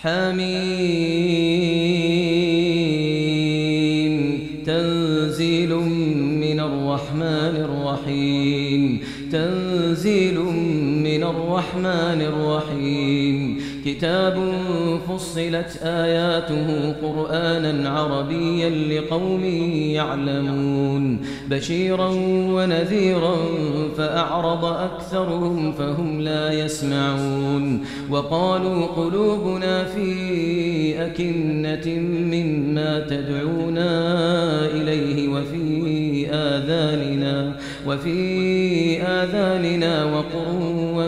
حميم. تنزيل من الرحمن الرحيم. تنزيل من الرحمن الرحيم. كتاب فصلت آياته قرآنا عربيا لقوم يعلمون. بشيرا ونذيرا فأعرض أكثرهم فهم لا يسمعون. وقالوا قلوبنا في أكنة مما تدعونا إليه وفي آذاننا وفي آذاننا وقر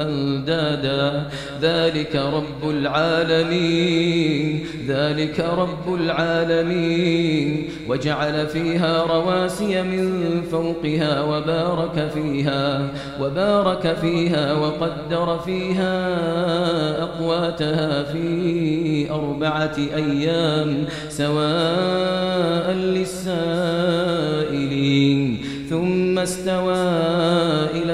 أندادا. ذلك رب العالمين. ذلك رب العالمين. وجعل فيها رواسي من فوقها وبارك فيها وبارك فيها وقدر فيها أقواتها في أربعة أيام سواء للسائلين. ثم استوى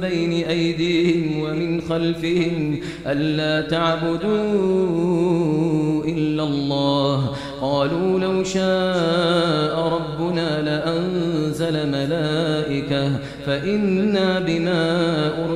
بين أيديهم ومن خلفهم ألا تعبدوا إلا الله. قالوا لو شاء ربنا لأنزل ملائكة فإنا بما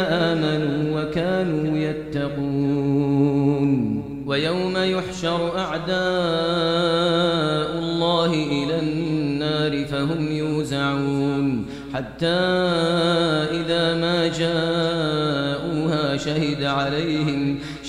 آمنوا وكانوا يتقون ويوم يحشر أعداء الله إلى النار فهم يوزعون حتى إذا ما جاءوها شهد عليهم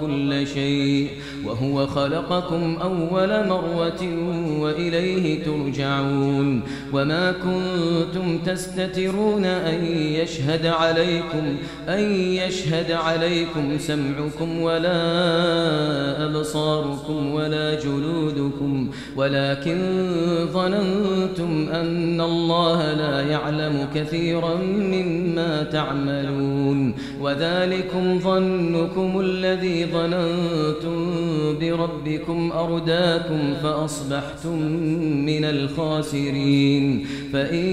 كل شيء وهو خلقكم أول مرة وإليه ترجعون وما كنتم تستترون أن يشهد عليكم أن يشهد عليكم سمعكم ولا أبصاركم ولا جلودكم ولكن ظننتم أن الله لا يعلم كثيرا مما تعملون وذلكم ظنكم الذي ظننتم بربكم أرداكم فأصبحتم من الخاسرين. فإن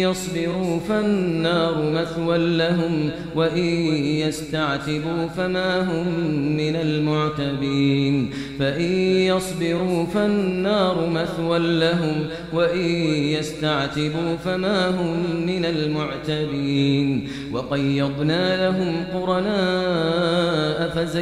يصبروا فالنار مثوى لهم وإن يستعتبوا فما هم من المعتبين. فإن يصبروا فالنار مثوى لهم وإن يستعتبوا فما هم من المعتبين. وقيضنا لهم قرناء فزينوا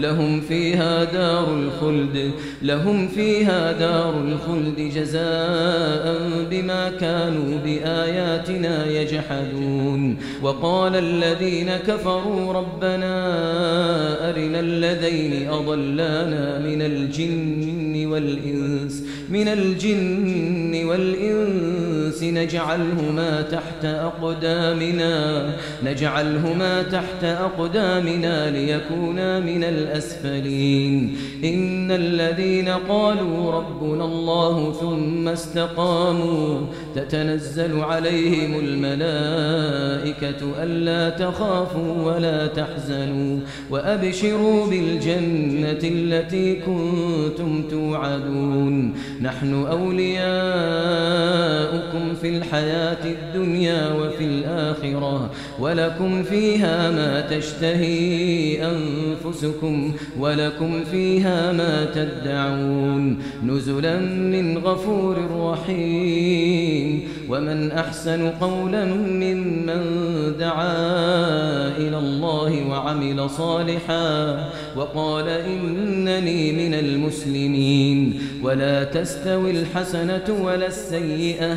لهم فيها دار الخلد لهم فيها دار الخلد جزاء بما كانوا بآياتنا يجحدون. وقال الذين كفروا ربنا أرنا الذين أضلانا من الجن والإنس من الجن والإنس نجعلهما تحت أقدامنا نجعلهما تحت أقدامنا ليكونا من الأسفلين. إن الذين قالوا ربنا الله ثم استقاموا تتنزل عليهم الملائكة ألا تخافوا ولا تحزنوا. وأبشروا بالجنة التي كنتم توعدون. نحن أولياؤكم في الحياة الدنيا وفي الآخرة ولكم فيها ما تشتهي أنفسكم ولكم فيها ما تدعون نزلا من غفور رحيم ومن أحسن قولا ممن دعا إلى الله وعمل صالحا وقال إنني من المسلمين ولا تستوي الحسنة ولا السيئة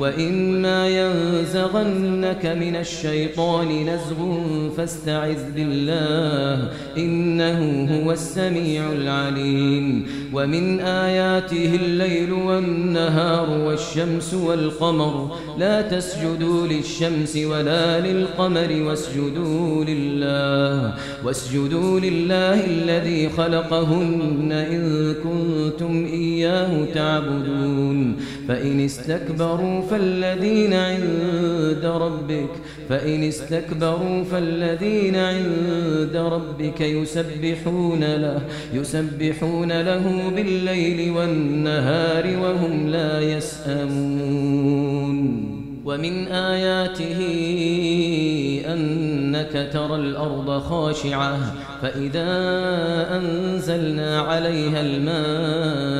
وإما ينزغنك من الشيطان نزغ فاستعذ بالله إنه هو السميع العليم ومن آياته الليل والنهار والشمس والقمر لا تسجدوا للشمس ولا للقمر واسجدوا لله واسجدوا لله الذي خلقهن إن كنتم إياه تعبدون فإن استكبروا فالذين عند ربك فإن استكبروا فالذين عند ربك يسبحون له يسبحون له بالليل والنهار وهم لا يسأمون ومن آياته أنك ترى الأرض خاشعة فإذا أنزلنا عليها الماء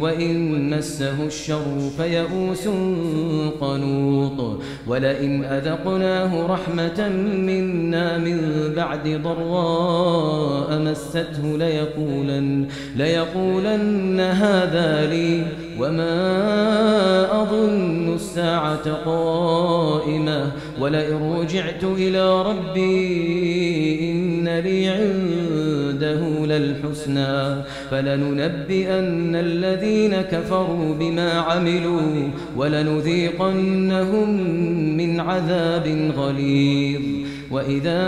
وإن مسه الشر فيئوس قنوط. ولئن أذقناه رحمة منا من بعد ضراء مسته ليقولن, ليقولن هذا لي وما أظن الساعة قائمة. ولئن رجعت إلى ربي إن لي عنده للحسنى فلننبئن الذين كفروا بما عملوا ولنذيقنهم من عذاب غليظ وإذا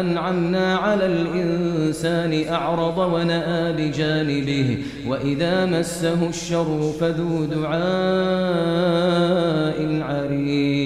أنعمنا على الإنسان أعرض ونأى بجانبه وإذا مسه الشر فذو دعاء عريض